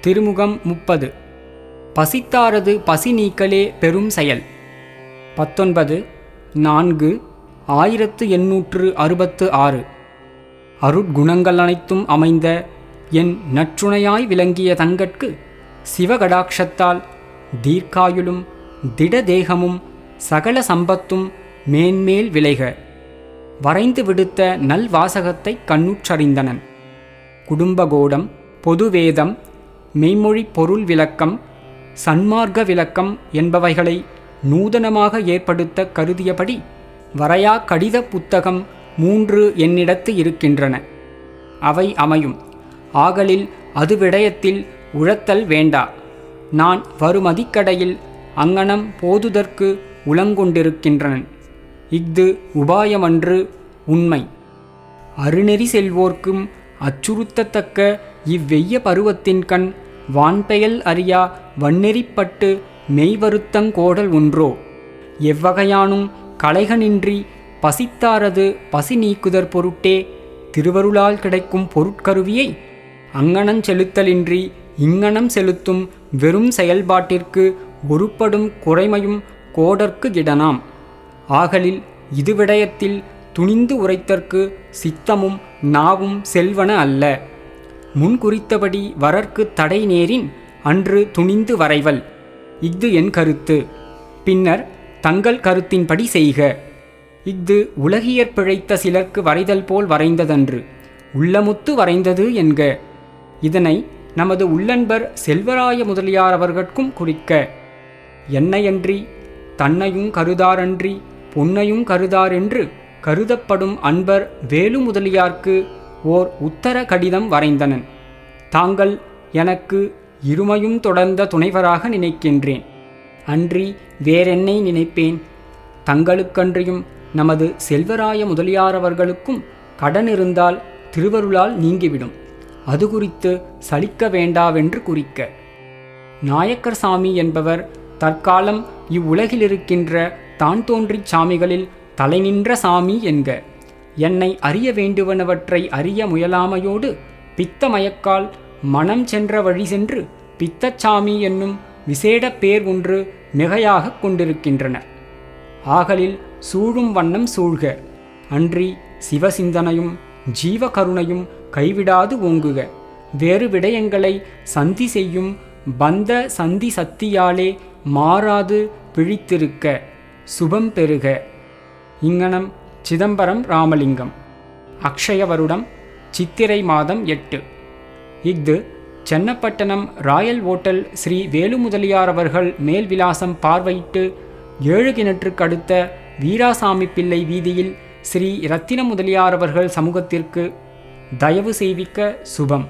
திருமுகம் முப்பது. பசித்தாரது பசி நீக்கலே பெரும் செயல். பத்தொன்பது. நான்கு. ஆயிரத்து எண்ணூற்று அறுபத்து ஆறு. அருட்குணங்கள் அனைத்தும் அமைந்த என் நற்றுணையாய் விளங்கிய தங்கட்கு சிவகடாட்சத்தால் தீர்க்காயுளும் திடதேகமும் சகல சம்பத்தும் மேன்மேல் விளைக. வரைந்து விடுத்த நல்வாசகத்தை கண்ணுற்றறிந்தனன். குடும்பகோடம் பொதுவேதம் மெய்மொழி பொருள் விளக்கம் சன்மார்க்க விளக்கம் என்பவைகளை நூதனமாக ஏற்படுத்த கருதியபடி வரையா கடித புத்தகம் மூன்று என்னிடத்து இருக்கின்றன. அவை அமையும். ஆகலில் அது விடயத்தில் உழத்தல் வேண்டா. நான் வருமதிக்கடையில் அங்ஙனம் போதுதற்கு உளங்கொண்டிருக்கின்றனன். இஃது உபாயமன்று உண்மை. அருநெறி செல்வோர்க்கும் அச்சுறுத்தத்தக்க இவ்வெய்ய பருவத்தின்கண் வான்பெயல் அறியா வன்னெறிப்பட்டு மெய்வருத்தங்கோடல் ஒன்றோ? எவ்வகையானும் கலைகனின்றி பசித்தாரது பசி நீக்குதற் பொருட்டே திருவருளால் கிடைக்கும் பொருட்கருவியை? அங்ஙனஞ் செலுத்தலின்றி இங்ஙனம் செலுத்தும் வெறும் செயல்பாட்டிற்கு ஒருப்படும் குறைமையும் கோடற்கு இடனாம். ஆகலில் இது விடயத்தில் துணிந்து உரைத்தற்கு சித்தமும் நாவும் செல்வன அல்ல. முன்குறித்தபடி வரற்கு தடை நேரின் அன்று துணிந்து வரைவல். இஃது என் கருத்து. பின்னர் தங்கள் கருத்தின்படி செய்க. இஃது உலகியற் பிழைத்த சிலர்க்கு வரைதல் போல் வரைந்ததன்று. உள்ளமுத்து வரைந்தது என்க. இதனை நமது உள்ளன்பர் செல்வராய முதலியார் அவர்கட்கும் குறிக்க. என்னையன்றி தன்னையும் கருதாரன்றி பொன்னையும் கருதாரென்று கருதப்படும் அன்பர் வேலு முதலியார்க்கு ஓர் உத்தர கடிதம் வரைந்தனன். தாங்கள் எனக்கு இருமையும் தொடர்ந்த துணைவராக நினைக்கின்றேன். அன்றி வேறென்னை நினைப்பேன். தங்களுக்கன்றியும் நமது செல்வராய முதலியாரவர்களுக்கும் கடன் இருந்தால் திருவருளால் நீங்கிவிடும். அது குறித்து சலிக்க வேண்டாவென்று குறிக்க. நாயக்கர் சாமி என்பவர் தற்காலம் இவ்வுலகிலிருக்கின்ற தான் தோன்றிச் சாமிகளில் தலைநின்ற சாமி என்க. என்னை அறிய வேண்டுவனவற்றை அறிய முயலாமையோடு பித்த மயக்கால் மனம் சென்ற வழி சென்று பித்தச்சாமி என்னும் விசேட பேர் ஒன்று மிகையாக கொண்டிருக்கின்றனர் ஆகலில் சூழும் வண்ணம் சூழ்க. அன்றி சிவசிந்தனையும் ஜீவகருணையும் கைவிடாது ஓங்குக. வேறு விடயங்களை சந்தி செய்யும் பந்த சந்தி சக்தியாலே மாறாது பிழித்திருக்க. சுபம் பெறுக. இங்கனம் சிதம்பரம் ராமலிங்கம். அக்ஷய வருடம் சித்திரை மாதம் எட்டு. இஃது சென்னப்பட்டணம் ராயல் ஓட்டல் ஸ்ரீ வேலுமுதலியார் அவர்கள் மேல் விலாசம் பார்வையிட்டு ஏழு கிணற்றுக்கு அடுத்த வீராசாமி பிள்ளை வீதியில் ஸ்ரீ ரத்தின முதலியார் அவர்கள் சமூகத்திற்கு தயவு செய்விக்க சுபம்.